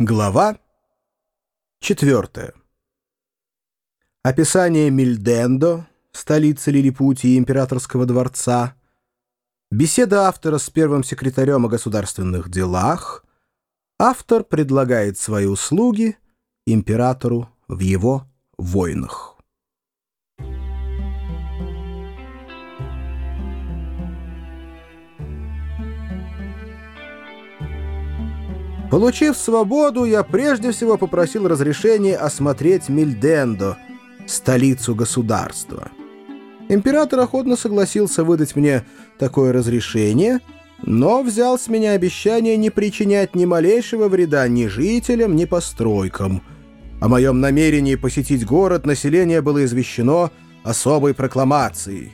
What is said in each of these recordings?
Глава 4. Описание Мильдендо, столицы Лилипутии императорского дворца, беседа автора с первым секретарем о государственных делах, автор предлагает свои услуги императору в его войнах. Получив свободу, я прежде всего попросил разрешения осмотреть Мильдендо, столицу государства. Император охотно согласился выдать мне такое разрешение, но взял с меня обещание не причинять ни малейшего вреда ни жителям, ни постройкам. О моем намерении посетить город население было извещено особой прокламацией.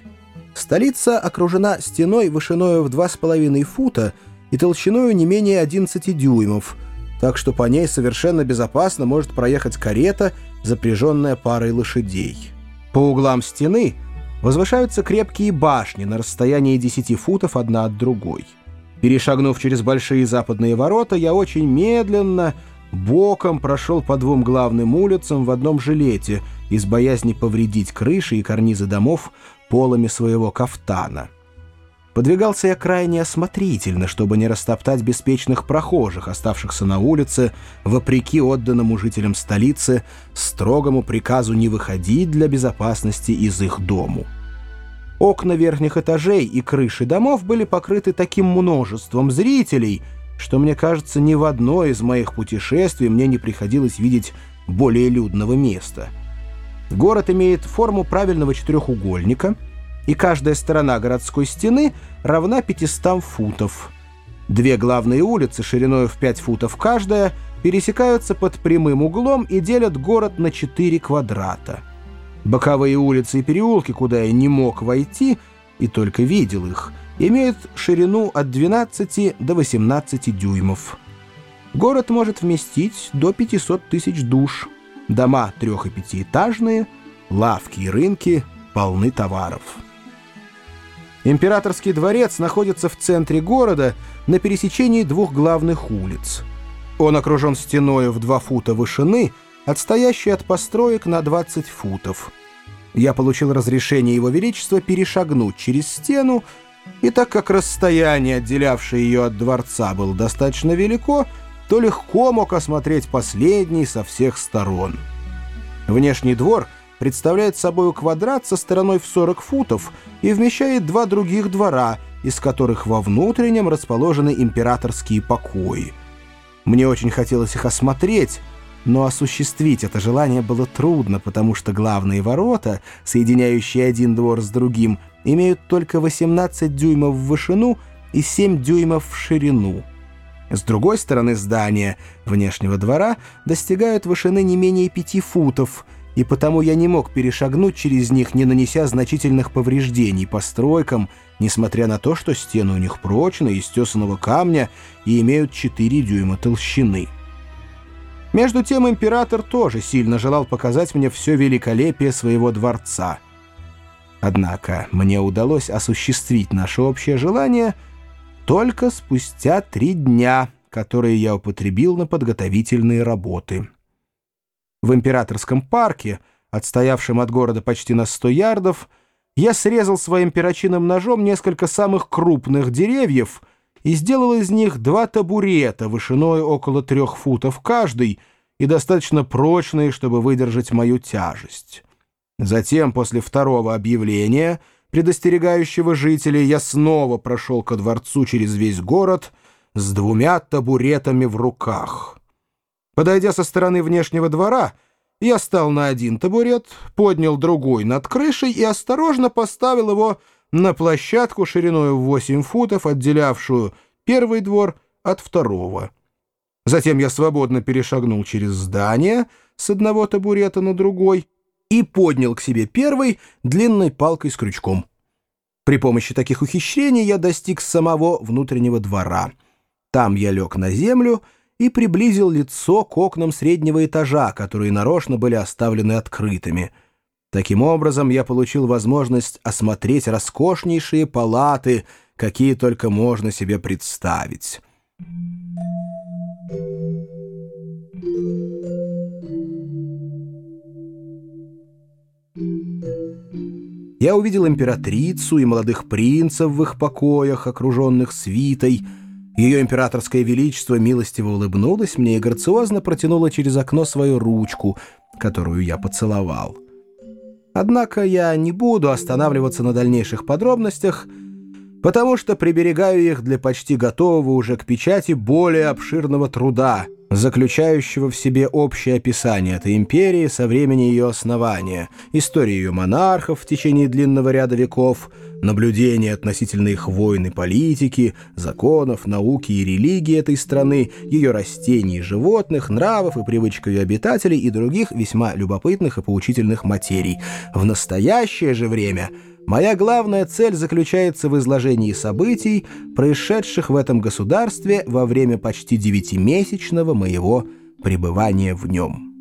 Столица окружена стеной вышиною в два с половиной фута — и толщиной не менее 11 дюймов, так что по ней совершенно безопасно может проехать карета, запряженная парой лошадей. По углам стены возвышаются крепкие башни на расстоянии 10 футов одна от другой. Перешагнув через большие западные ворота, я очень медленно, боком прошел по двум главным улицам в одном жилете из боязни повредить крыши и карнизы домов полами своего кафтана. Подвигался я крайне осмотрительно, чтобы не растоптать беспечных прохожих, оставшихся на улице, вопреки отданному жителям столицы строгому приказу не выходить для безопасности из их дому. Окна верхних этажей и крыши домов были покрыты таким множеством зрителей, что, мне кажется, ни в одно из моих путешествий мне не приходилось видеть более людного места. Город имеет форму правильного четырехугольника — и каждая сторона городской стены равна 500 футов. Две главные улицы шириной в 5 футов каждая пересекаются под прямым углом и делят город на 4 квадрата. Боковые улицы и переулки, куда я не мог войти и только видел их, имеют ширину от 12 до 18 дюймов. Город может вместить до 500 тысяч душ. Дома трех- и пятиэтажные, лавки и рынки полны товаров. Императорский дворец находится в центре города на пересечении двух главных улиц. Он окружен стеной в 2 фута вышины, отстоящей от построек на 20 футов. Я получил разрешение Его Величества перешагнуть через стену, и так как расстояние, отделявшее ее от дворца, было достаточно велико, то легко мог осмотреть последний со всех сторон. Внешний двор — представляет собой квадрат со стороной в 40 футов и вмещает два других двора, из которых во внутреннем расположены императорские покои. Мне очень хотелось их осмотреть, но осуществить это желание было трудно, потому что главные ворота, соединяющие один двор с другим, имеют только 18 дюймов в вышину и 7 дюймов в ширину. С другой стороны здания внешнего двора достигают вышины не менее 5 футов – и потому я не мог перешагнуть через них, не нанеся значительных повреждений постройкам, несмотря на то, что стены у них прочные, из тесаного камня и имеют 4 дюйма толщины. Между тем император тоже сильно желал показать мне все великолепие своего дворца. Однако мне удалось осуществить наше общее желание только спустя три дня, которые я употребил на подготовительные работы в императорском парке, отстоявшем от города почти на 100 ярдов, я срезал своим перочинным ножом несколько самых крупных деревьев и сделал из них два табурета вышиной около трех футов каждый и достаточно прочные, чтобы выдержать мою тяжесть. Затем, после второго объявления, предостерегающего жителей, я снова прошел ко дворцу через весь город с двумя табуретами в руках. Подойдя со стороны внешнего двора, я стал на один табурет, поднял другой над крышей и осторожно поставил его на площадку шириной в 8 футов, отделявшую первый двор от второго. Затем я свободно перешагнул через здание с одного табурета на другой и поднял к себе первый длинной палкой с крючком. При помощи таких ухищрений я достиг самого внутреннего двора. Там я лег на землю и и приблизил лицо к окнам среднего этажа, которые нарочно были оставлены открытыми. Таким образом, я получил возможность осмотреть роскошнейшие палаты, какие только можно себе представить. Я увидел императрицу и молодых принцев в их покоях, окруженных свитой — ее императорское величество милостиво улыбнулось мне и грациозно протянуло через окно свою ручку, которую я поцеловал. Однако я не буду останавливаться на дальнейших подробностях, потому что приберегаю их для почти готового уже к печати более обширного труда — заключающего в себе общее описание этой империи со времени ее основания, историю ее монархов в течение длинного ряда веков, наблюдения относительно их войн и политики, законов, науки и религии этой страны, ее растений и животных, нравов и привычек ее обитателей и других весьма любопытных и поучительных материй. В настоящее же время – Моя главная цель заключается в изложении событий, происшедших в этом государстве во время почти девятимесячного моего пребывания в нем».